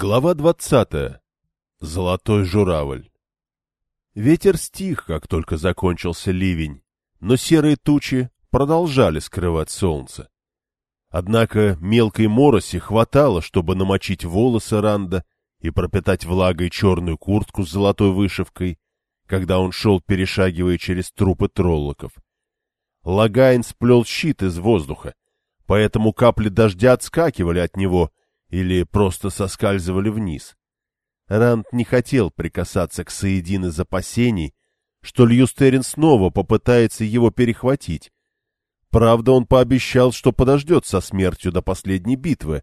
Глава двадцатая. Золотой журавль. Ветер стих, как только закончился ливень, но серые тучи продолжали скрывать солнце. Однако мелкой мороси хватало, чтобы намочить волосы Ранда и пропитать влагой черную куртку с золотой вышивкой, когда он шел, перешагивая через трупы троллоков. Логайн сплел щит из воздуха, поэтому капли дождя отскакивали от него — или просто соскальзывали вниз. Ранд не хотел прикасаться к Саидин из опасений, что Льюстерин снова попытается его перехватить. Правда, он пообещал, что подождет со смертью до последней битвы.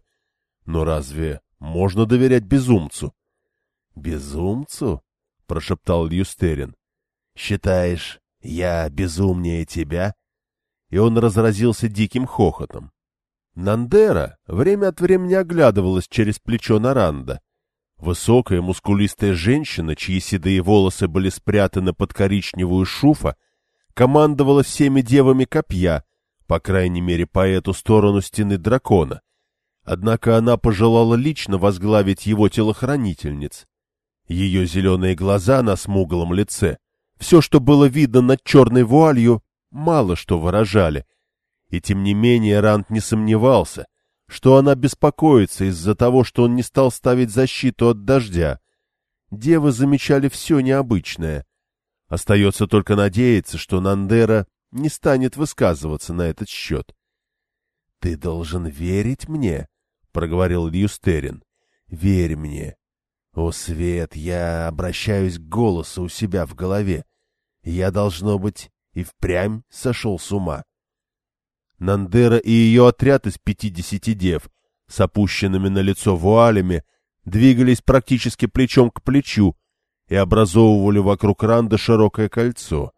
Но разве можно доверять безумцу? — Безумцу? — прошептал Льюстерин. — Считаешь, я безумнее тебя? И он разразился диким хохотом. Нандера время от времени оглядывалась через плечо Наранда. Высокая мускулистая женщина, чьи седые волосы были спрятаны под коричневую шуфа, командовала всеми девами копья, по крайней мере, по эту сторону стены дракона. Однако она пожелала лично возглавить его телохранительниц. Ее зеленые глаза на смуглом лице, все, что было видно над черной вуалью, мало что выражали — и тем не менее Ранд не сомневался, что она беспокоится из-за того, что он не стал ставить защиту от дождя. Девы замечали все необычное. Остается только надеяться, что Нандера не станет высказываться на этот счет. — Ты должен верить мне, — проговорил Льюстерин. — Верь мне. О, Свет, я обращаюсь к голосу у себя в голове. Я, должно быть, и впрямь сошел с ума. — Нандера и ее отряд из пятидесяти дев с опущенными на лицо вуалями двигались практически плечом к плечу и образовывали вокруг Ранда широкое кольцо.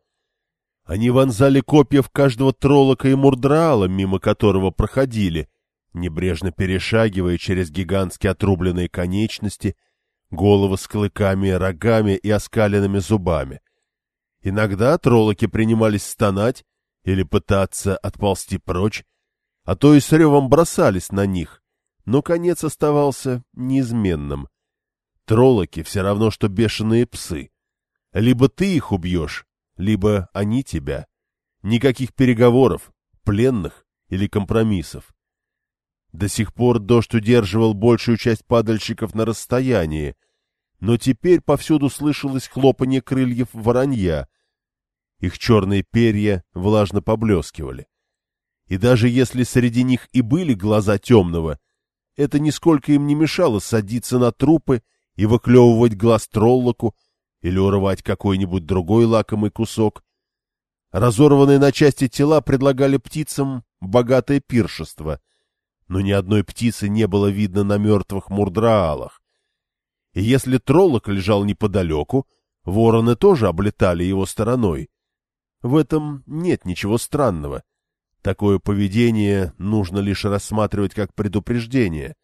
Они вонзали копья в каждого троллока и мурдраала, мимо которого проходили, небрежно перешагивая через гигантские отрубленные конечности, головы с клыками, рогами и оскаленными зубами. Иногда троллоки принимались стонать, или пытаться отползти прочь, а то и с ревом бросались на них, но конец оставался неизменным. Троллоки все равно, что бешеные псы. Либо ты их убьешь, либо они тебя. Никаких переговоров, пленных или компромиссов. До сих пор дождь удерживал большую часть падальщиков на расстоянии, но теперь повсюду слышалось хлопанье крыльев воронья, их черные перья влажно поблескивали. И даже если среди них и были глаза темного, это нисколько им не мешало садиться на трупы и выклевывать глаз троллоку или урывать какой-нибудь другой лакомый кусок. Разорванные на части тела предлагали птицам богатое пиршество, но ни одной птицы не было видно на мертвых мурдраалах. И если троллок лежал неподалеку, вороны тоже облетали его стороной. В этом нет ничего странного. Такое поведение нужно лишь рассматривать как предупреждение.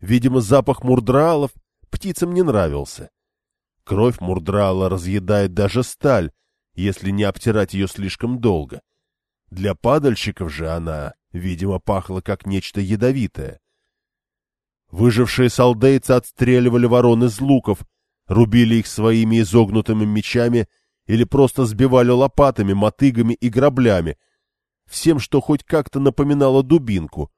Видимо, запах мурдралов птицам не нравился. Кровь мурдрала разъедает даже сталь, если не обтирать ее слишком долго. Для падальщиков же она, видимо, пахла как нечто ядовитое. Выжившие солдейцы отстреливали ворон из луков, рубили их своими изогнутыми мечами или просто сбивали лопатами, мотыгами и граблями, всем, что хоть как-то напоминало дубинку.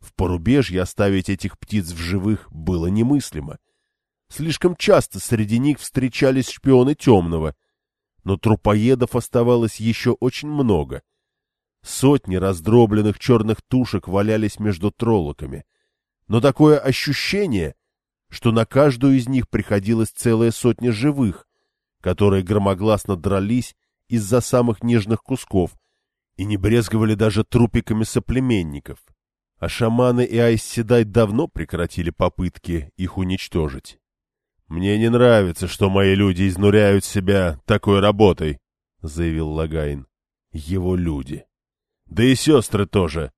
В порубежье оставить этих птиц в живых было немыслимо. Слишком часто среди них встречались шпионы темного, но трупоедов оставалось еще очень много. Сотни раздробленных черных тушек валялись между троллоками. Но такое ощущение, что на каждую из них приходилось целая сотня живых, которые громогласно дрались из-за самых нежных кусков и не брезговали даже трупиками соплеменников. Аша'маны и Айз Седай давно прекратили попытки их уничтожить. «Мне не нравится, что мои люди изнуряют себя такой работой», — заявил Логайн. «Его люди. Да и сестры тоже.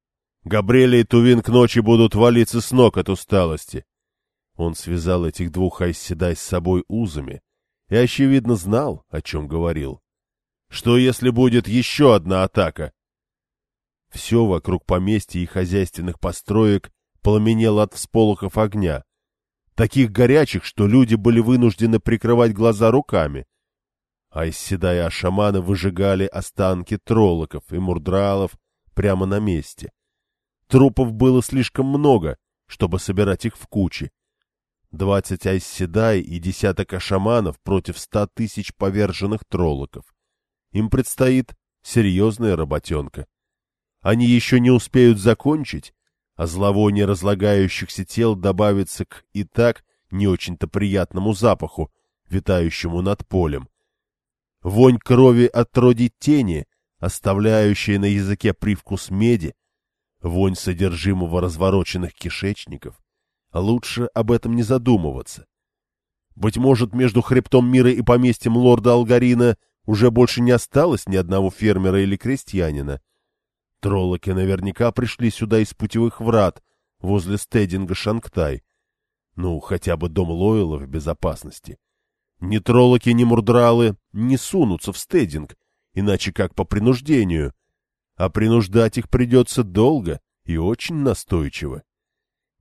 Габриэля и Тувин к ночи будут валиться с ног от усталости». Он связал этих двух Айз Седай с собой узами, и, очевидно, знал, о чем говорил. Что, если будет еще одна атака? Все вокруг поместья и хозяйственных построек пламенело от всполохов огня. таких горячих, что люди были вынуждены прикрывать глаза руками. А Айсседа и Ашамана выжигали останки троллоков и мурдралов прямо на месте. Трупов было слишком много, чтобы собирать их в кучи. Двадцать айсседай и десяток ашаманов против ста тысяч поверженных троллоков. Им предстоит серьезная работенка. Они еще не успеют закончить, а зловоние разлагающихся тел добавится к и так не очень-то приятному запаху, витающему над полем. Вонь крови отродит тени, оставляющая на языке привкус меди, вонь содержимого развороченных кишечников. Лучше об этом не задумываться. Быть может, между хребтом мира и поместьем лорда Алгарина уже больше не осталось ни одного фермера или крестьянина. Троллоки наверняка пришли сюда из путевых врат возле стединга Шангтай. Ну, хотя бы дом Лойла в безопасности. Ни троллоки, ни мурдралы не сунутся в стединг, иначе как по принуждению, а принуждать их придется долго и очень настойчиво. —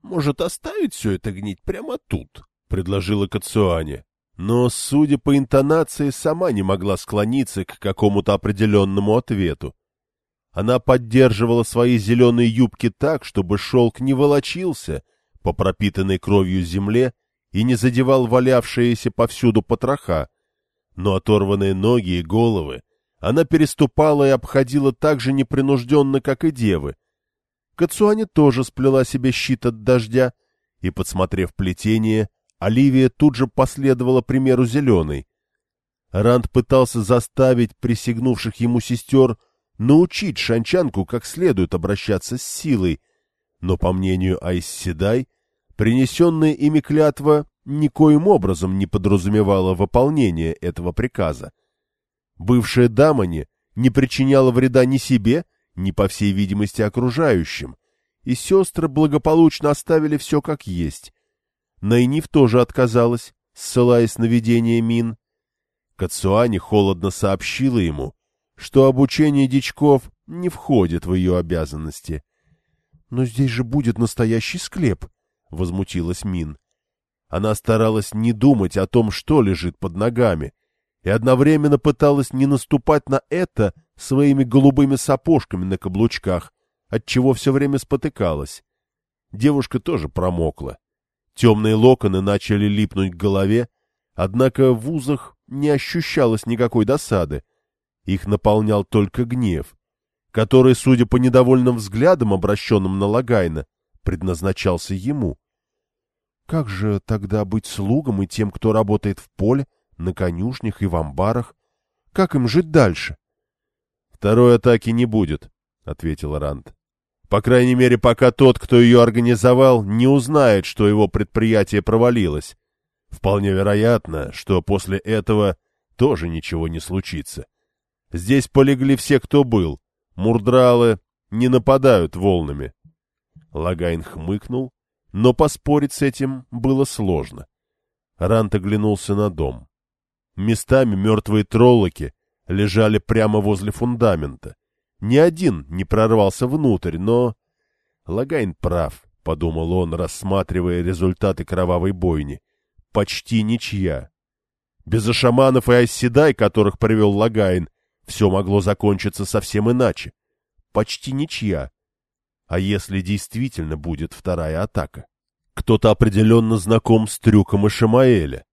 Может, оставить все это гнить прямо тут? — предложила Кацуане. Но, судя по интонации, сама не могла склониться к какому-то определенному ответу. Она поддерживала свои зеленые юбки так, чтобы шелк не волочился по пропитанной кровью земле и не задевал валявшиеся повсюду потроха, но оторванные ноги и головы она переступала и обходила так же непринужденно, как и девы. Кацуане тоже сплела себе щит от дождя, и, подсмотрев плетение, Оливия тут же последовала примеру зеленой. Ранд пытался заставить присягнувших ему сестер научить шанчанку как следует обращаться с силой, но, по мнению Айсседай, принесенная ими клятва никоим образом не подразумевала выполнение этого приказа. Бывшая Дамани не причиняла вреда ни себе, ни, по всей видимости, окружающим, и сестры благополучно оставили все как есть. Найниф тоже отказалась, ссылаясь на видение Мин. Кацуани холодно сообщила ему, что обучение дичков не входит в ее обязанности. — Но здесь же будет настоящий склеп, — возмутилась Мин. Она старалась не думать о том, что лежит под ногами, и одновременно пыталась не наступать на это своими голубыми сапожками на каблучках, отчего все время спотыкалась. Девушка тоже промокла. Темные локоны начали липнуть к голове, однако в узах не ощущалось никакой досады. Их наполнял только гнев, который, судя по недовольным взглядам, обращенным на Логайна, предназначался ему. Как же тогда быть слугам и тем, кто работает в поле, на конюшнях и в амбарах. Как им жить дальше? — Второй атаки не будет, — ответил Ранд. — По крайней мере, пока тот, кто ее организовал, не узнает, что его предприятие провалилось. Вполне вероятно, что после этого тоже ничего не случится. Здесь полегли все, кто был. Мурдралы не нападают волнами. Логайн хмыкнул, но поспорить с этим было сложно. Ранд оглянулся на дом. Местами мертвые троллоки лежали прямо возле фундамента. Ни один не прорвался внутрь, но... Логайн прав, — подумал он, рассматривая результаты кровавой бойни. Почти ничья. Без Аша'манов и Айз Седай, которых привел Логайн, все могло закончиться совсем иначе. Почти ничья. А если действительно будет вторая атака? Кто-то определенно знаком с трюком Ишамаэля.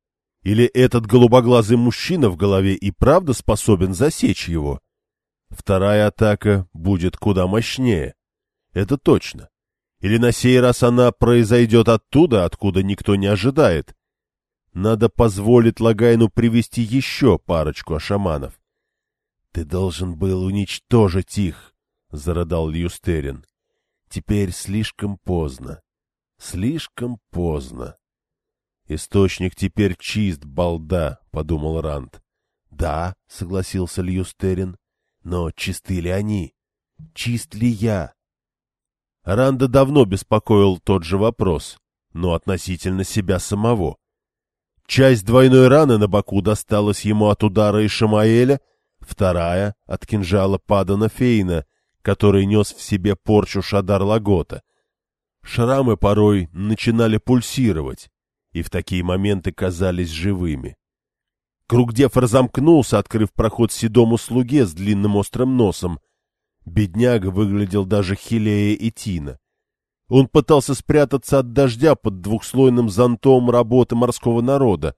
Или этот голубоглазый мужчина в голове и правда способен засечь его? Вторая атака будет куда мощнее. Это точно. Или на сей раз она произойдет оттуда, откуда никто не ожидает. Надо позволить Лагайну привести еще парочку ашаманов. — Ты должен был уничтожить их, — зарыдал Льюстерин. — Теперь слишком поздно. Слишком поздно. «Источник теперь чист, балда», — подумал Ранд. «Да», — согласился Льюстерин, — «но чисты ли они? Чист ли я?» Ранда давно беспокоил тот же вопрос, но относительно себя самого. Часть двойной раны на боку досталась ему от удара Ишамаэля, вторая — от кинжала Падана Фейна, который нес в себе порчу Шадар Лагота. Шрамы порой начинали пульсировать, и в такие моменты казались живыми. Кругдев разомкнулся, открыв проход седому слуге с длинным острым носом. Бедняга выглядел даже хилее и Тина. Он пытался спрятаться от дождя под двухслойным зонтом работы морского народа,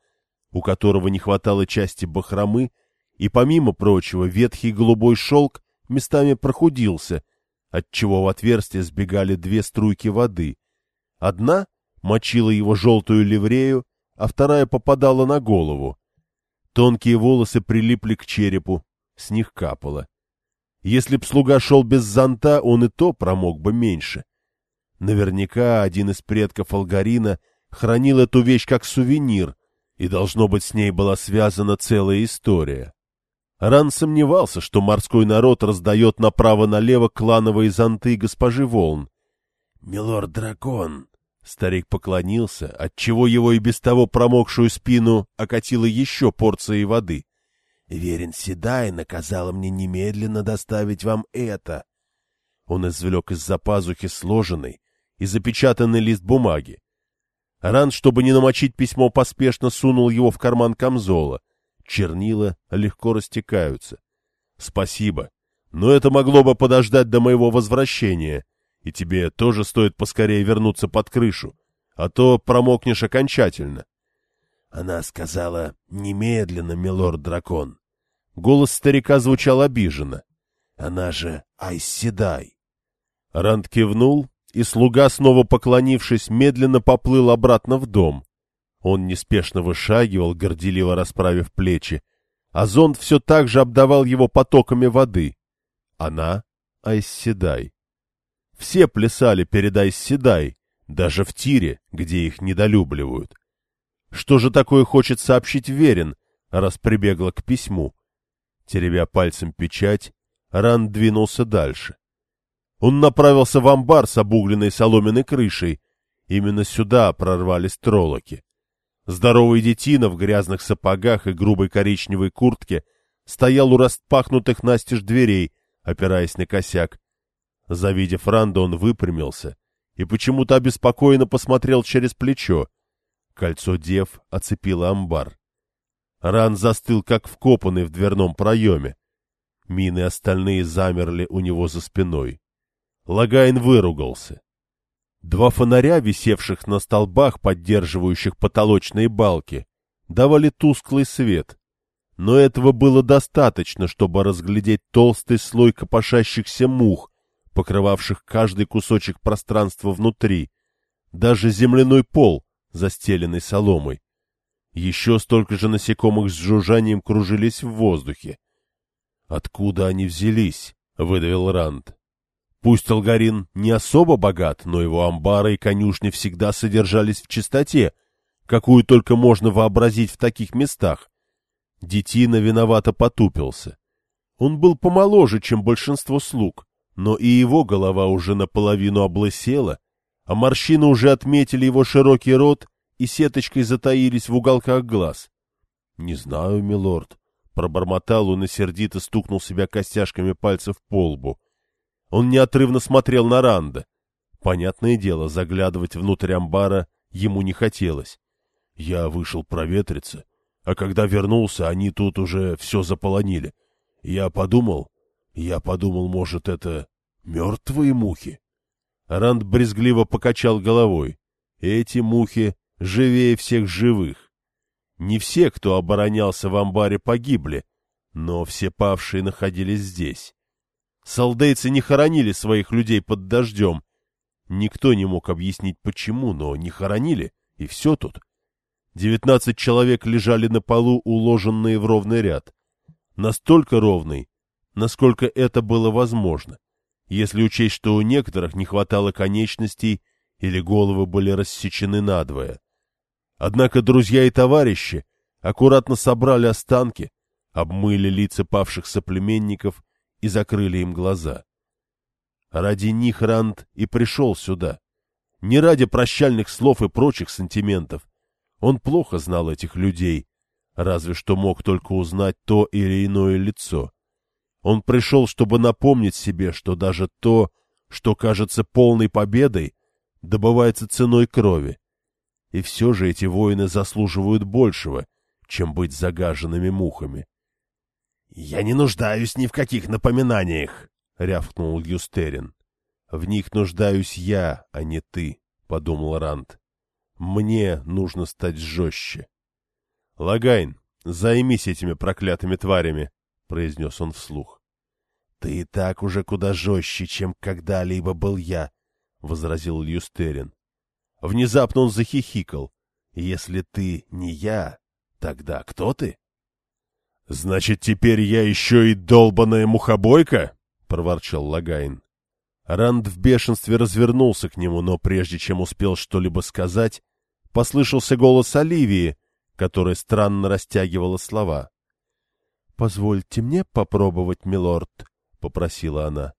у которого не хватало части бахромы, и, помимо прочего, ветхий голубой шелк местами прохудился, отчего в отверстие сбегали две струйки воды. Одна мочила его желтую ливрею, а вторая попадала на голову. Тонкие волосы прилипли к черепу, с них капало. Если б слуга шел без зонта, он и то промок бы меньше. Наверняка один из предков Алгарина хранил эту вещь как сувенир, и, должно быть, с ней была связана целая история. Ран сомневался, что морской народ раздает направо-налево клановые зонты госпожи Волн. — Милорд-дракон, Старик поклонился, отчего его и без того промокшую спину окатило еще порцией воды. — Верен Седай наказала мне немедленно доставить вам это. Он извлек из-за пазухи сложенный и запечатанный лист бумаги. Ран, чтобы не намочить письмо, поспешно сунул его в карман камзола. Чернила легко растекаются. — Спасибо, но это могло бы подождать до моего возвращения и тебе тоже стоит поскорее вернуться под крышу, а то промокнешь окончательно. Она сказала «Немедленно, милорд-дракон». Голос старика звучал обиженно. Она же Айседай. Ранд кивнул, и слуга, снова поклонившись, медленно поплыл обратно в дом. Он неспешно вышагивал, горделиво расправив плечи, а зонт все так же обдавал его потоками воды. Она — Айседай. Все плясали перед Айсседай, даже в тире, где их недолюбливают. Что же такое хочет сообщить Верин, раз прибегла к письму? Теребя пальцем печать, Ран двинулся дальше. Он направился в амбар с обугленной соломенной крышей. Именно сюда прорвались троллоки. Здоровый детина в грязных сапогах и грубой коричневой куртке стоял у распахнутых настежь дверей, опираясь на косяк, Завидев Ранда, он выпрямился и почему-то обеспокоенно посмотрел через плечо. Кольцо дев оцепило амбар. Ранд застыл, как вкопанный в дверном проеме. Мин и остальные замерли у него за спиной. Логайн выругался. Два фонаря, висевших на столбах, поддерживающих потолочные балки, давали тусклый свет. Но этого было достаточно, чтобы разглядеть толстый слой копошащихся мух, покрывавших каждый кусочек пространства внутри, даже земляной пол, застеленный соломой. Еще столько же насекомых с жужжанием кружились в воздухе. «Откуда они взялись?» — выдавил Ранд. Пусть Алгарин не особо богат, но его амбары и конюшни всегда содержались в чистоте, какую только можно вообразить в таких местах. Детина виновато потупился. Он был помоложе, чем большинство слуг, но и его голова уже наполовину облысела, а морщины уже отметили его широкий рот и сеточкой затаились в уголках глаз. — Не знаю, милорд, — пробормотал он и сердито стукнул себя костяшками пальцев по лбу. Он неотрывно смотрел на Ранда. Понятное дело, заглядывать внутрь амбара ему не хотелось. Я вышел проветриться, а когда вернулся, они тут уже все заполонили. Я подумал, я подумал, может, это мертвые мухи. Ранд брезгливо покачал головой. Эти мухи живее всех живых. Не все, кто оборонялся в амбаре, погибли, но все павшие находились здесь. Солдейцы не хоронили своих людей под дождем. Никто не мог объяснить, почему, но не хоронили, и все тут. Девятнадцать человек лежали на полу, уложенные в ровный ряд. Настолько ровный, насколько это было возможно, если учесть, что у некоторых не хватало конечностей или головы были рассечены надвое. Однако друзья и товарищи аккуратно собрали останки, обмыли лица павших соплеменников и закрыли им глаза. Ради них Ранд и пришел сюда. Не ради прощальных слов и прочих сантиментов. Он плохо знал этих людей, разве что мог только узнать то или иное лицо. Он пришел, чтобы напомнить себе, что даже то, что кажется полной победой, добывается ценой крови. И все же эти воины заслуживают большего, чем быть загаженными мухами. — Я не нуждаюсь ни в каких напоминаниях, — рявкнул Юстерин. — В них нуждаюсь я, а не ты, — подумал Ранд. — Мне нужно стать жестче. — Логайн, займись этими проклятыми тварями, — произнес он вслух. — Ты и так уже куда жестче, чем когда-либо был я, — возразил Льюс Тэрин. Внезапно он захихикал. — Если ты не я, тогда кто ты? — Значит, теперь я еще и долбаная мухобойка? — проворчал Логайн. Ранд в бешенстве развернулся к нему, но прежде чем успел что-либо сказать, послышался голос Оливии, которая странно растягивала слова. — Позвольте мне попробовать, милорд, — попросила она.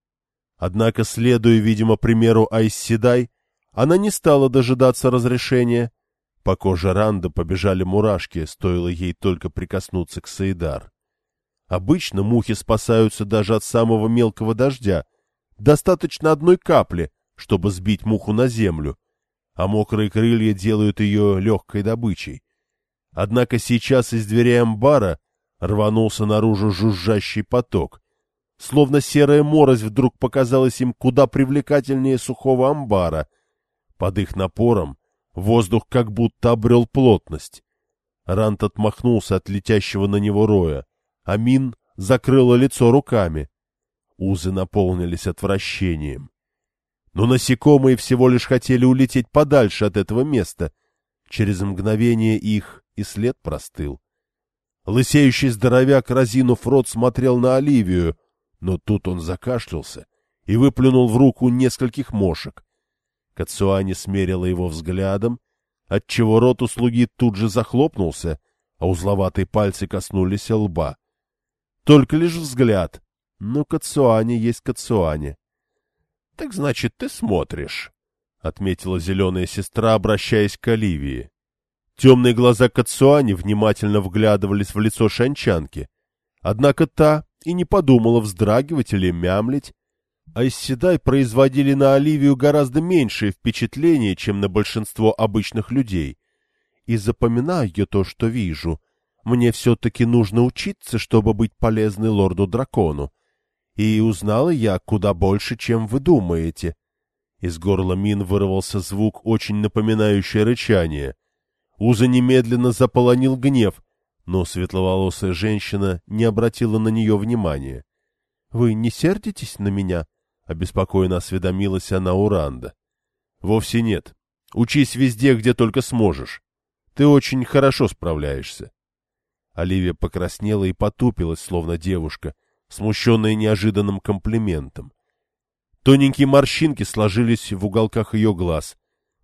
Однако, следуя, видимо, примеру Айсседай, она не стала дожидаться разрешения. По коже Ранда побежали мурашки, стоило ей только прикоснуться к Саидар. Обычно мухи спасаются даже от самого мелкого дождя. Достаточно одной капли, чтобы сбить муху на землю, а мокрые крылья делают ее легкой добычей. Однако сейчас из дверей амбара рванулся наружу жужжащий поток. Словно серая морось вдруг показалась им куда привлекательнее сухого амбара — под их напором воздух как будто обрел плотность. Рант отмахнулся от летящего на него роя, а Мин закрыла лицо руками. Узы наполнились отвращением. Но насекомые всего лишь хотели улететь подальше от этого места. Через мгновение их и след простыл. Лысеющий здоровяк, разинув рот, смотрел на Оливию, но тут он закашлялся и выплюнул в руку нескольких мошек. Кацуани смерила его взглядом, отчего рот у слуги тут же захлопнулся, а узловатые пальцы коснулись лба. Только лишь взгляд. Ну, Кацуани есть Кацуани. — Так значит, ты смотришь, — отметила зеленая сестра, обращаясь к Оливии. Темные глаза Кацуани внимательно вглядывались в лицо шанчанки. Однако та и не подумала вздрагивать или мямлить, Айсседай производили на Оливию гораздо меньшее впечатление, чем на большинство обычных людей. И запоминаю я то, что вижу. Мне все-таки нужно учиться, чтобы быть полезной лорду-дракону. И узнала я куда больше, чем вы думаете. Из горла Мин вырвался звук, очень напоминающий рычание. Уза немедленно заполонил гнев, но светловолосая женщина не обратила на нее внимания. — Вы не сердитесь на меня? — обеспокоенно осведомилась она у Ранда. — Вовсе нет. Учись везде, где только сможешь. Ты очень хорошо справляешься. Оливия покраснела и потупилась, словно девушка, смущенная неожиданным комплиментом. Тоненькие морщинки сложились в уголках ее глаз.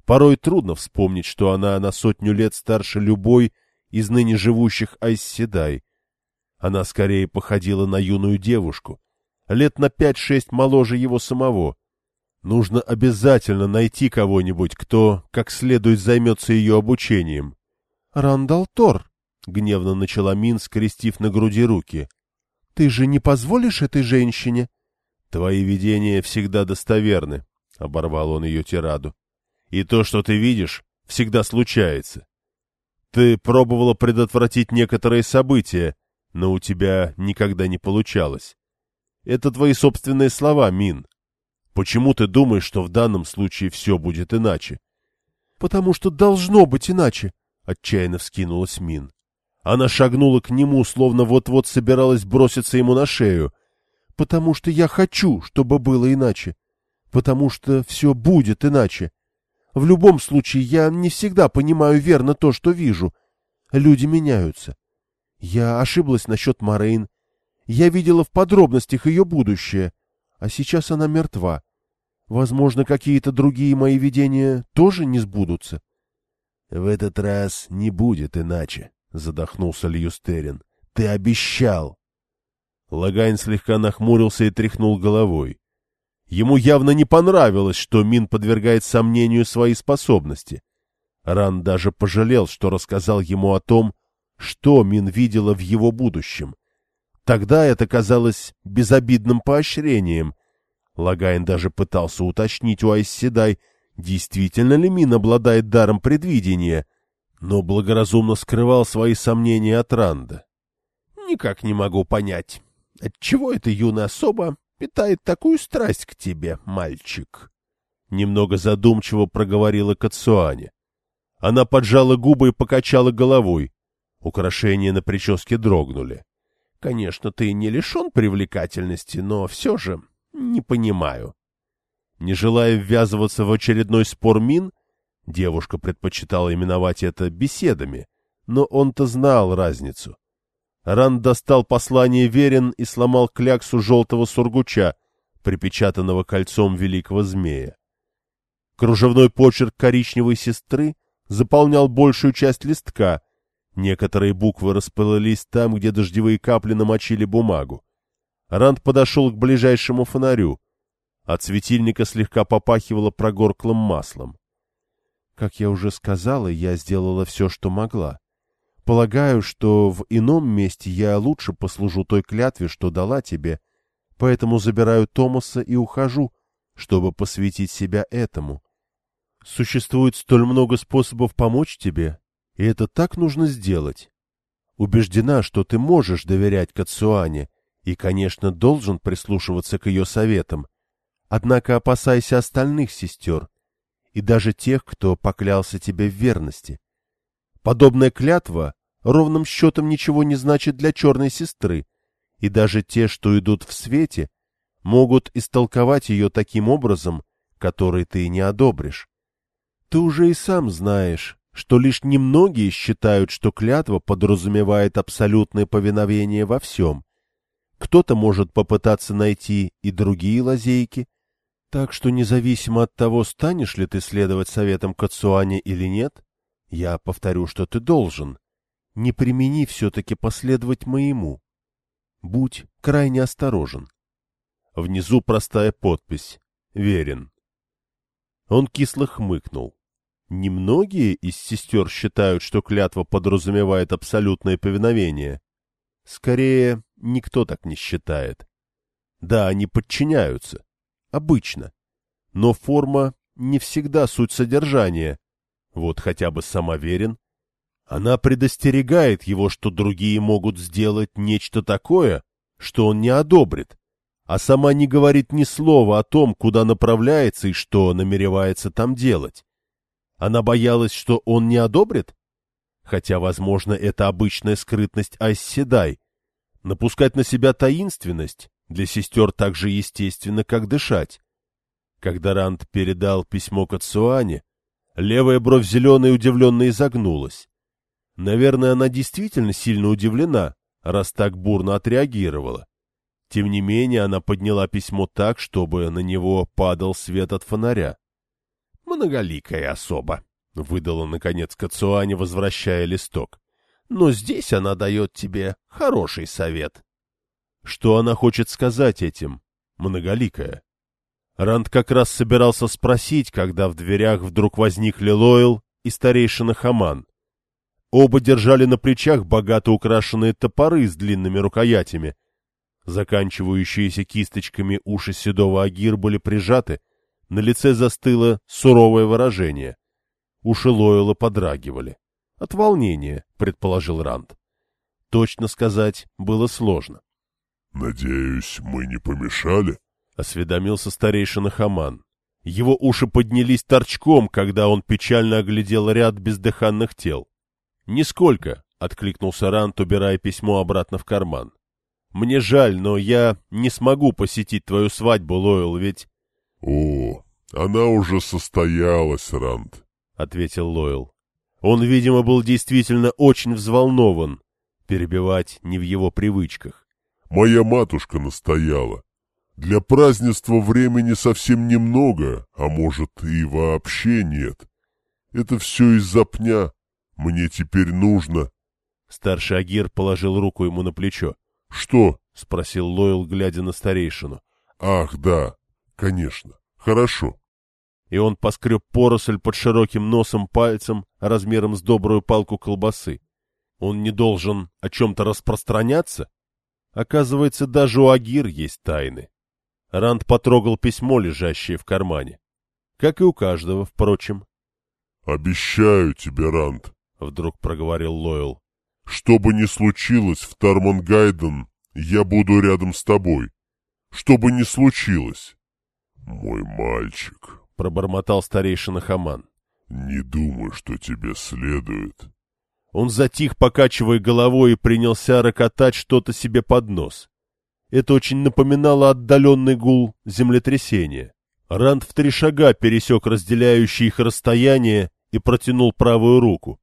Порой трудно вспомнить, что она на сотню лет старше любой из ныне живущих Айсседай. Она скорее походила на юную девушку, лет на пять-шесть моложе его самого. Нужно обязательно найти кого-нибудь, кто как следует займется ее обучением. — Рандал Тор, — гневно начала Мин, скрестив на груди руки. — Ты же не позволишь этой женщине? — Твои видения всегда достоверны, — оборвал он ее тираду. — И то, что ты видишь, всегда случается. Ты пробовала предотвратить некоторые события, но у тебя никогда не получалось. Это твои собственные слова, Мин. Почему ты думаешь, что в данном случае все будет иначе? — Потому что должно быть иначе, — отчаянно вскинулась Мин. Она шагнула к нему, словно вот-вот собиралась броситься ему на шею. — Потому что я хочу, чтобы было иначе. Потому что все будет иначе. В любом случае, я не всегда понимаю верно то, что вижу. Люди меняются. Я ошиблась насчет Морейн, я видела в подробностях ее будущее, а сейчас она мертва. Возможно, какие-то другие мои видения тоже не сбудутся. — В этот раз не будет иначе, — задохнулся Льюс Тэрин. — Ты обещал! Логайн слегка нахмурился и тряхнул головой. Ему явно не понравилось, что Мин подвергает сомнению свои способности. Ранд даже пожалел, что рассказал ему о том, что Мин видела в его будущем. Тогда это казалось безобидным поощрением. Логайн даже пытался уточнить у Айз Седай, действительно ли Мин обладает даром предвидения, но благоразумно скрывал свои сомнения от Ранда. «Никак не могу понять, отчего эта юная особа питает такую страсть к тебе, мальчик?» Немного задумчиво проговорила Кацуане. Она поджала губы и покачала головой. Украшения на прическе дрогнули. «Конечно, ты не лишен привлекательности, но все же не понимаю». Не желая ввязываться в очередной спор Мин, девушка предпочитала именовать это беседами, но он-то знал разницу. Ран достал послание верен и сломал кляксу желтого сургуча, припечатанного кольцом великого змея. Кружевной почерк коричневой сестры заполнял большую часть листка, некоторые буквы расплылись там, где дождевые капли намочили бумагу. Ранд подошел к ближайшему фонарю. От светильника слегка попахивало прогорклым маслом. Как я уже сказала, я сделала все, что могла. Полагаю, что в ином месте я лучше послужу той клятве, что дала тебе, поэтому забираю Томаса и ухожу, чтобы посвятить себя этому. Существует столь много способов помочь тебе, и это так нужно сделать. Убеждена, что ты можешь доверять Кацуане и, конечно, должен прислушиваться к ее советам, однако опасайся остальных сестер и даже тех, кто поклялся тебе в верности. Подобная клятва ровным счетом ничего не значит для черной сестры, и даже те, что идут в свете, могут истолковать ее таким образом, который ты не одобришь. Ты уже и сам знаешь, что лишь немногие считают, что клятва подразумевает абсолютное повиновение во всем. Кто-то может попытаться найти и другие лазейки, так что независимо от того, станешь ли ты следовать советам Кацуани или нет, я повторю, что ты должен. Не примени все-таки последовать моему. Будь крайне осторожен. Внизу простая подпись. Верен. Он кисло хмыкнул. Немногие из сестер считают, что клятва подразумевает абсолютное повиновение. Скорее, никто так не считает. Да, они подчиняются. Обычно. Но форма не всегда суть содержания. Вот хотя бы самоверен. Она предостерегает его, что другие могут сделать нечто такое, что он не одобрит, а сама не говорит ни слова о том, куда направляется и что намеревается там делать. Она боялась, что он не одобрит? Хотя, возможно, это обычная скрытность Айсседай. Напускать на себя таинственность для сестер так же естественно, как дышать. Когда Ранд передал письмо Кацуане, Левая бровь зеленой удивленно изогнулась. Наверное, она действительно сильно удивлена, раз так бурно отреагировала. Тем не менее, она подняла письмо так, чтобы на него падал свет от фонаря. «Многоликая особа», — выдала, наконец, Кацуане, возвращая листок. «Но здесь она дает тебе хороший совет». Что она хочет сказать этим, многоликая? Ранд как раз собирался спросить, когда в дверях вдруг возникли Лойл и старейшина Хаман. Оба держали на плечах богато украшенные топоры с длинными рукоятями. Заканчивающиеся кисточками уши седого Агир были прижаты, на лице застыло суровое выражение. Уши Лойла подрагивали. От волнения, предположил Ранд. Точно сказать было сложно. — Надеюсь, мы не помешали? — осведомился старейшина Хаман. Его уши поднялись торчком, когда он печально оглядел ряд бездыханных тел. — Нисколько, — откликнулся Рант, убирая письмо обратно в карман. — Мне жаль, но я не смогу посетить твою свадьбу, Лойл, ведь... — О, она уже состоялась, Рант, — ответил Лойл. Он, видимо, был действительно очень взволнован. Перебивать не в его привычках. — Моя матушка настояла. Для празднества времени совсем немного, а может и вообще нет. Это все из-за пня. Мне теперь нужно. Старший Агир положил руку ему на плечо. — Что? — спросил Лойл, глядя на старейшину. — Ах, да, конечно. Хорошо. И он поскреб поросль под широким носом пальцем размером с добрую палку колбасы. Он не должен о чем-то распространяться? Оказывается, даже у Агир есть тайны. Ранд потрогал письмо, лежащее в кармане. Как и у каждого, впрочем. «Обещаю тебе, Ранд», — вдруг проговорил Лойл. «Что бы ни случилось в Тармангайден, я буду рядом с тобой. Что бы ни случилось». «Мой мальчик», — пробормотал старейшина Хаман. «Не думай, что тебе следует». Он затих, покачивая головой, и принялся рокотать что-то себе под нос. Это очень напоминало отдаленный гул землетрясения. Ранд в три шага пересек разделяющие их расстояние и протянул правую руку,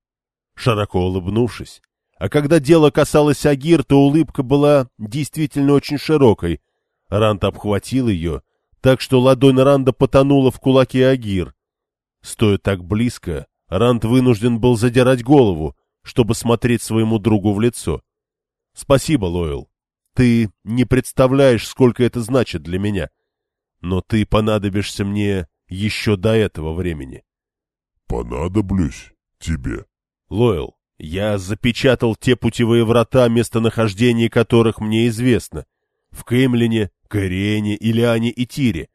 широко улыбнувшись. А когда дело касалось Агир, то улыбка была действительно очень широкой. Ранд обхватил ее, так что ладонь Ранда потонула в кулаке Агир. Стоя так близко, Ранд вынужден был задирать голову, чтобы смотреть своему другу в лицо. — Спасибо, Лойл. Ты не представляешь, сколько это значит для меня. Но ты понадобишься мне еще до этого времени. — Понадоблюсь тебе? — Лойл, я запечатал те путевые врата, местонахождение которых мне известно. В Кеймлине, Кориэне, Илиане и Тире.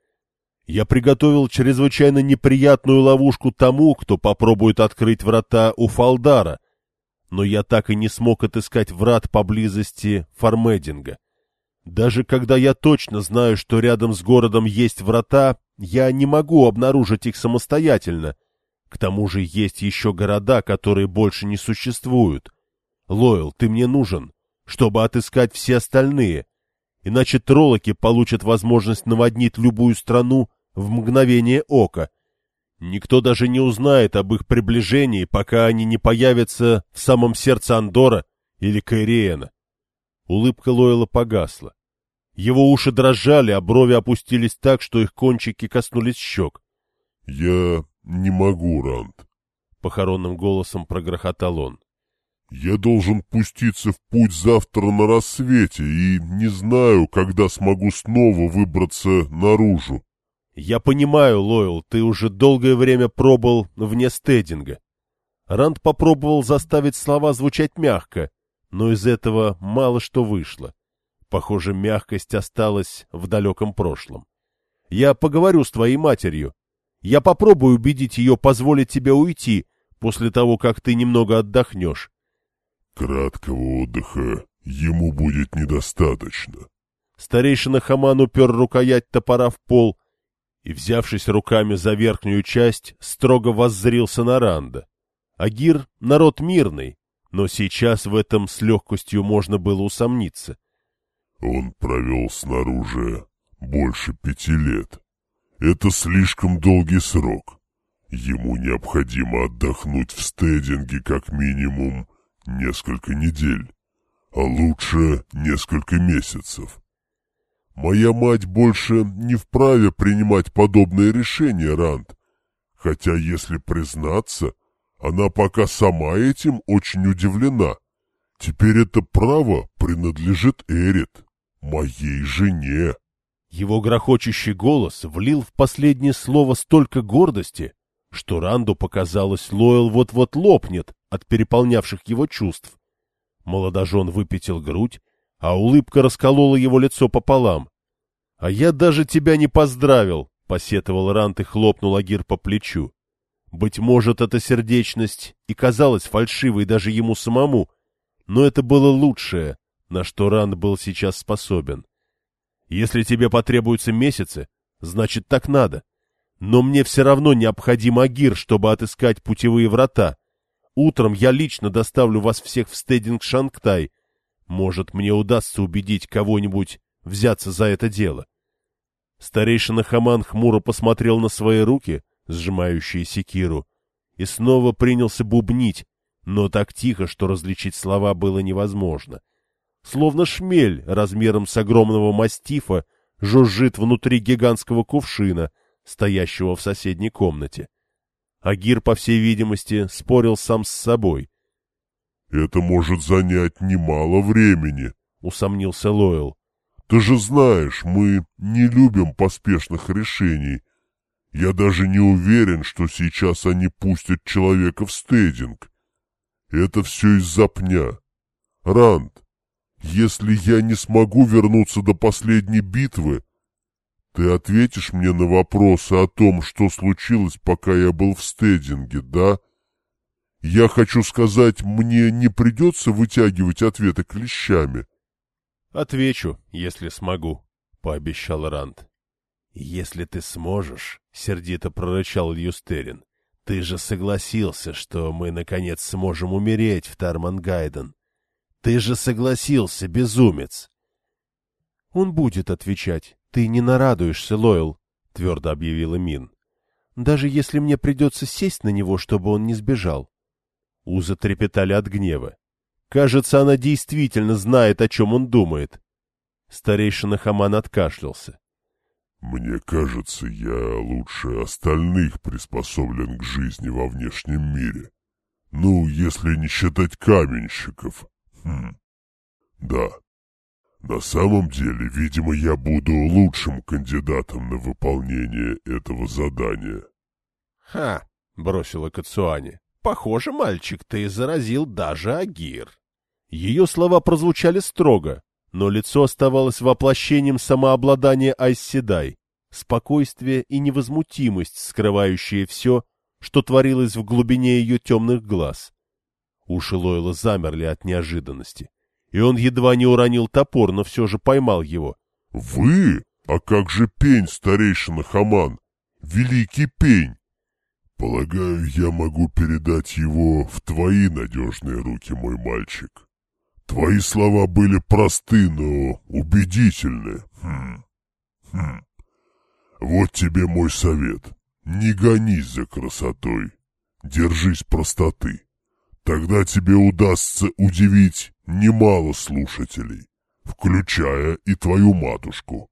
Я приготовил чрезвычайно неприятную ловушку тому, кто попробует открыть врата у Фалдара — но я так и не смог отыскать врат поблизости Фармединга. Даже когда я точно знаю, что рядом с городом есть врата, я не могу обнаружить их самостоятельно. К тому же есть еще города, которые больше не существуют. Лойл, ты мне нужен, чтобы отыскать все остальные, иначе троллоки получат возможность наводнить любую страну в мгновение ока — Никто даже не узнает об их приближении, пока они не появятся в самом сердце Андора или Кайриена. Улыбка Лойла погасла. Его уши дрожали, а брови опустились так, что их кончики коснулись щек. — Я не могу, Ранд, — похоронным голосом прогрохотал он. — Я должен пуститься в путь завтра на рассвете и не знаю, когда смогу снова выбраться наружу. «Я понимаю, Лойл, ты уже долгое время пробыл вне стединга». Ранд попробовал заставить слова звучать мягко, но из этого мало что вышло. Похоже, мягкость осталась в далеком прошлом. «Я поговорю с твоей матерью. Я попробую убедить ее позволить тебе уйти после того, как ты немного отдохнешь». «Краткого отдыха ему будет недостаточно». Старейшина Хаман упер рукоять топора в пол и, взявшись руками за верхнюю часть, строго воззрился на Ранда. Агир — народ мирный, но сейчас в этом с легкостью можно было усомниться. Он провел снаружи больше пяти лет. Это слишком долгий срок. Ему необходимо отдохнуть в стединге как минимум несколько недель, а лучше несколько месяцев. Моя мать больше не вправе принимать подобные решения, Ранд. Хотя, если признаться, она пока сама этим очень удивлена. Теперь это право принадлежит Эрит, моей жене. Его грохочущий голос влил в последнее слово столько гордости, что Ранду показалось, Лойл вот-вот лопнет от переполнявших его чувств. Молодожен выпятил грудь, а улыбка расколола его лицо пополам. — А я даже тебя не поздравил, — посетовал Рант и хлопнул Агир по плечу. Быть может, эта сердечность и казалась фальшивой даже ему самому, но это было лучшее, на что Ранд был сейчас способен. Если тебе потребуются месяцы, значит так надо. Но мне все равно необходим Агир, чтобы отыскать путевые врата. Утром я лично доставлю вас всех в Стединг-Шангтай, может, мне удастся убедить кого-нибудь взяться за это дело. Старейшина Хаман хмуро посмотрел на свои руки, сжимающие секиру, и снова принялся бубнить, но так тихо, что различить слова было невозможно. Словно шмель размером с огромного мастифа жужжит внутри гигантского кувшина, стоящего в соседней комнате. Агир, по всей видимости, спорил сам с собой. Это может занять немало времени, — усомнился Лойл. — Ты же знаешь, мы не любим поспешных решений. Я даже не уверен, что сейчас они пустят человека в стейдинг. Это все из-за пня. Ранд, если я не смогу вернуться до последней битвы, ты ответишь мне на вопросы о том, что случилось, пока я был в стединге, да? Я хочу сказать, мне не придется вытягивать ответы клещами. — Отвечу, если смогу, — пообещал Ранд. — Если ты сможешь, — сердито прорычал Юстерин, — ты же согласился, что мы, наконец, сможем умереть в Тармангайден. Ты же согласился, безумец! — Он будет отвечать. Ты не нарадуешься, Лойл, — твердо объявила Мин. — Даже если мне придется сесть на него, чтобы он не сбежал. Узы трепетали от гнева. Кажется, она действительно знает, о чем он думает. Старейшина Хаман откашлялся. — Мне кажется, я лучше остальных приспособлен к жизни во внешнем мире. Ну, если не считать каменщиков. Хм. Да. На самом деле, видимо, я буду лучшим кандидатом на выполнение этого задания. — Ха! — бросила Кацуани. Похоже, мальчик, ты заразил даже Агир. Ее слова прозвучали строго, но лицо оставалось воплощением самообладания Айсседай, спокойствие и невозмутимость, скрывающие все, что творилось в глубине ее темных глаз. Уши Лойла замерли от неожиданности, и он едва не уронил топор, но все же поймал его. — Вы? А как же пень, старейшина Хаман? Великий пень! Полагаю, я могу передать его в твои надежные руки, мой мальчик. Твои слова были просты, но убедительны. Хм. Хм. Вот тебе мой совет. Не гонись за красотой. Держись простоты. Тогда тебе удастся удивить немало слушателей, включая и твою матушку.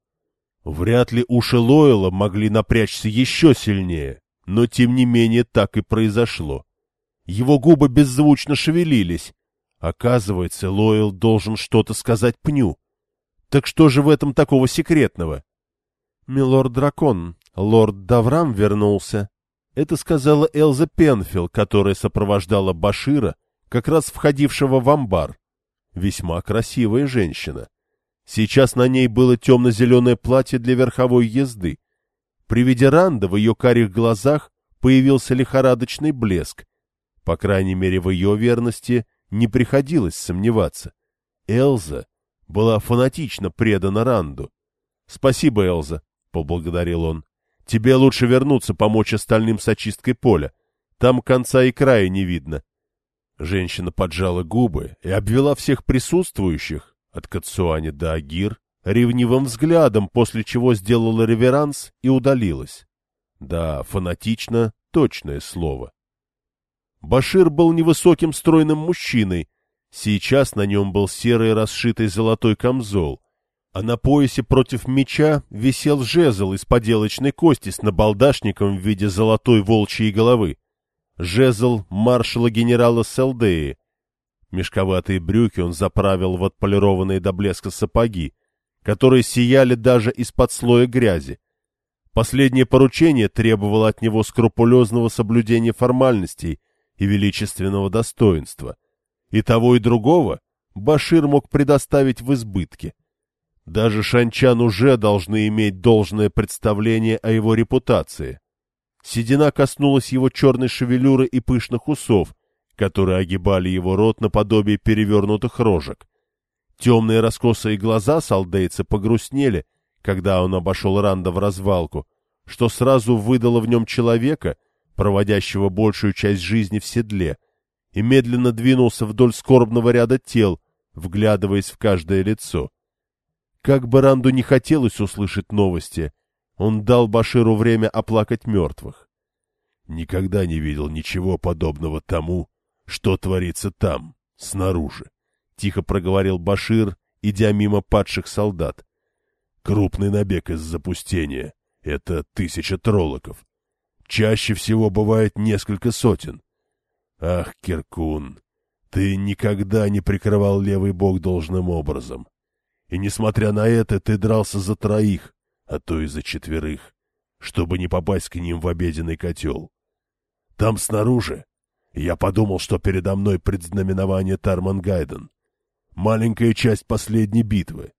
Вряд ли уши Лойла могли напрячься еще сильнее. Но, тем не менее, так и произошло. Его губы беззвучно шевелились. Оказывается, Лойл должен что-то сказать Пню. Так что же в этом такого секретного? «Милорд-дракон, лорд Даврам вернулся», — это сказала Элза Пенфилл, которая сопровождала Башира, как раз входившего в амбар. Весьма красивая женщина. Сейчас на ней было темно-зеленое платье для верховой езды. При виде Ранда в ее карих глазах появился лихорадочный блеск. По крайней мере, в ее верности не приходилось сомневаться. Элза была фанатично предана Ранду. — Спасибо, Элза, — поблагодарил он. — Тебе лучше вернуться помочь остальным с очисткой поля. Там конца и края не видно. Женщина поджала губы и обвела всех присутствующих, от Кацуани до Агир, ревнивым взглядом, после чего сделала реверанс и удалилась. Да, фанатично — точное слово. Башир был невысоким стройным мужчиной. Сейчас на нем был серый расшитый золотой камзол, а на поясе против меча висел жезл из поделочной кости с набалдашником в виде золотой волчьей головы. Жезл маршала генерала Селдеи. Мешковатые брюки он заправил в отполированные до блеска сапоги, которые сияли даже из-под слоя грязи. Последнее поручение требовало от него скрупулезного соблюдения формальностей и величественного достоинства. И того, и другого Башир мог предоставить в избытке. Даже шанчан уже должны иметь должное представление о его репутации. Седина коснулась его черной шевелюры и пышных усов, которые огибали его рот наподобие перевернутых рожек. Темные раскосые глаза салдейца погрустнели, когда он обошел Ранда в развалку, что сразу выдало в нем человека, проводящего большую часть жизни в седле, и медленно двинулся вдоль скорбного ряда тел, вглядываясь в каждое лицо. Как бы Ранду не хотелось услышать новости, он дал Баширу время оплакать мертвых. Никогда не видел ничего подобного тому, что творится там, снаружи. — тихо проговорил Башир, идя мимо падших солдат. «Крупный набег из запустения. Это тысяча троллоков. Чаще всего бывает несколько сотен. Ах, Киркун, ты никогда не прикрывал левый бок должным образом. И, несмотря на это, ты дрался за троих, а то и за четверых, чтобы не попасть к ним в обеденный котел. Там снаружи я подумал, что передо мной предзнаменование Тарман Гайден маленькая часть последней битвы.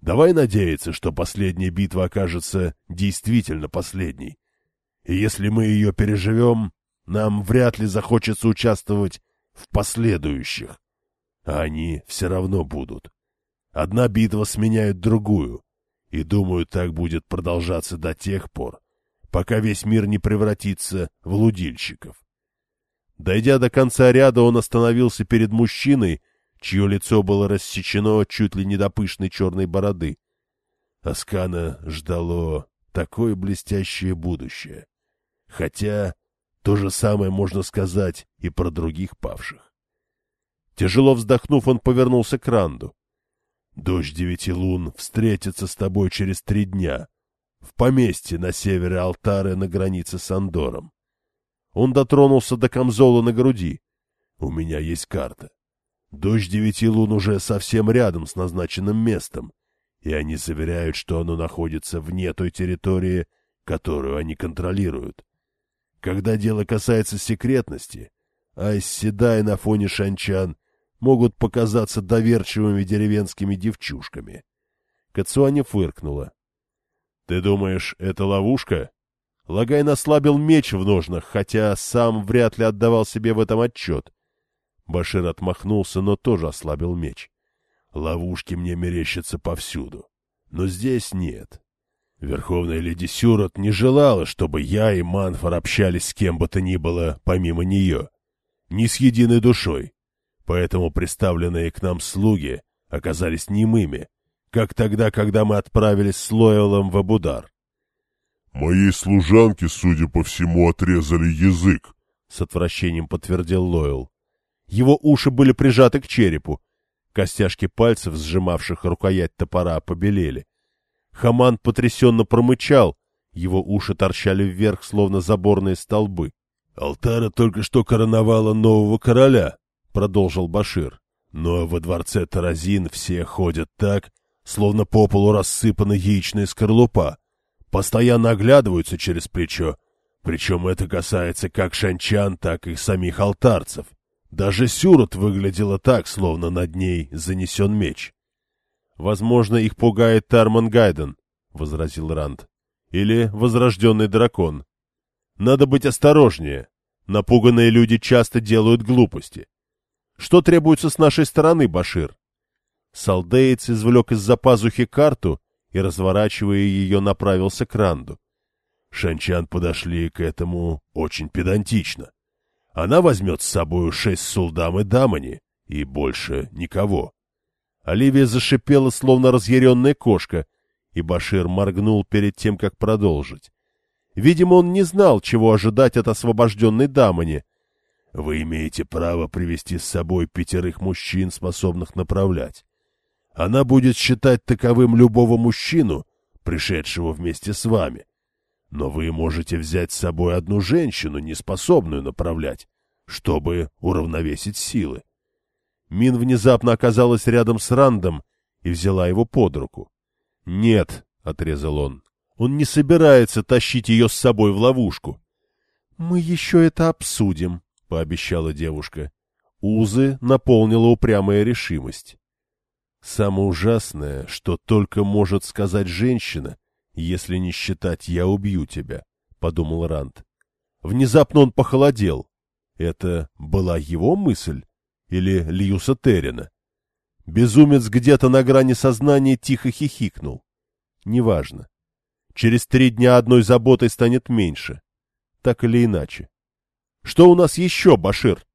Давай надеяться, что последняя битва окажется действительно последней. И если мы ее переживем, нам вряд ли захочется участвовать в последующих. А они все равно будут. Одна битва сменяет другую, и, думаю, так будет продолжаться до тех пор, пока весь мир не превратится в лудильщиков. Дойдя до конца ряда, он остановился перед мужчиной, чье лицо было рассечено чуть ли не до пышной черной бороды. Аскана ждало такое блестящее будущее. Хотя то же самое можно сказать и про других павших. Тяжело вздохнув, он повернулся к Ранду. «Дождь девяти лун встретится с тобой через три дня, в поместье на севере Алтары на границе с Андором. Он дотронулся до камзола на груди. У меня есть карта. Дождь девяти лун уже совсем рядом с назначенным местом, и они заверяют, что оно находится вне той территории, которую они контролируют. Когда дело касается секретности, Айз Седай на фоне шанчан могут показаться доверчивыми деревенскими девчушками. Кадсуане фыркнула. — Ты думаешь, это ловушка? Логайн ослабил меч в ножнах, хотя сам вряд ли отдавал себе в этом отчет. Башир отмахнулся, но тоже ослабил меч. Ловушки мне мерещатся повсюду. Но здесь нет. Верховная леди Сюрот не желала, чтобы я и Манфор общались с кем бы то ни было, помимо нее. Ни с единой душой. Поэтому представленные к нам слуги оказались немыми, как тогда, когда мы отправились с Лойлом в Абудар. Моей служанке, судя по всему, отрезали язык, — с отвращением подтвердил Лойл. Его уши были прижаты к черепу. Костяшки пальцев, сжимавших рукоять топора, побелели. Хаман потрясенно промычал, его уши торчали вверх, словно заборные столбы. — Алтара только что короновала нового короля, — продолжил Башир. — Но во дворце Таразин все ходят так, словно по полу рассыпана яичная скорлупа постоянно оглядываются через плечо, причем это касается как шанчан, так и самих алтарцев. Даже Сюрот выглядела так, словно над ней занесен меч. — Возможно, их пугает Тарман Гайден, — возразил Ранд. — Или возрожденный дракон. Надо быть осторожнее. Напуганные люди часто делают глупости. Что требуется с нашей стороны, Башир? Салдеец извлек из-за пазухи карту и, разворачивая ее, направился к Ранду. Шанчан подошли к этому очень педантично. Она возьмет с собой шесть сулдам и дамани, и больше никого. Оливия зашипела, словно разъяренная кошка, и Башир моргнул перед тем, как продолжить. Видимо, он не знал, чего ожидать от освобожденной дамани. Вы имеете право привести с собой пятерых мужчин, способных направлять. Она будет считать таковым любого мужчину, пришедшего вместе с вами. Но вы можете взять с собой одну женщину, неспособную направлять, чтобы уравновесить силы. Мин внезапно оказалась рядом с Рандом и взяла его под руку. — Нет, — отрезал он, — он не собирается тащить ее с собой в ловушку. — Мы еще это обсудим, — пообещала девушка. Узы наполнила упрямая решимость. Самое ужасное, что только может сказать женщина, если не считать «я убью тебя», — подумал Ранд. Внезапно он похолодел. Это была его мысль или Льюса Террина? Безумец где-то на грани сознания тихо хихикнул. Неважно. Через три дня одной заботой станет меньше. Так или иначе. Что у нас еще, Башир?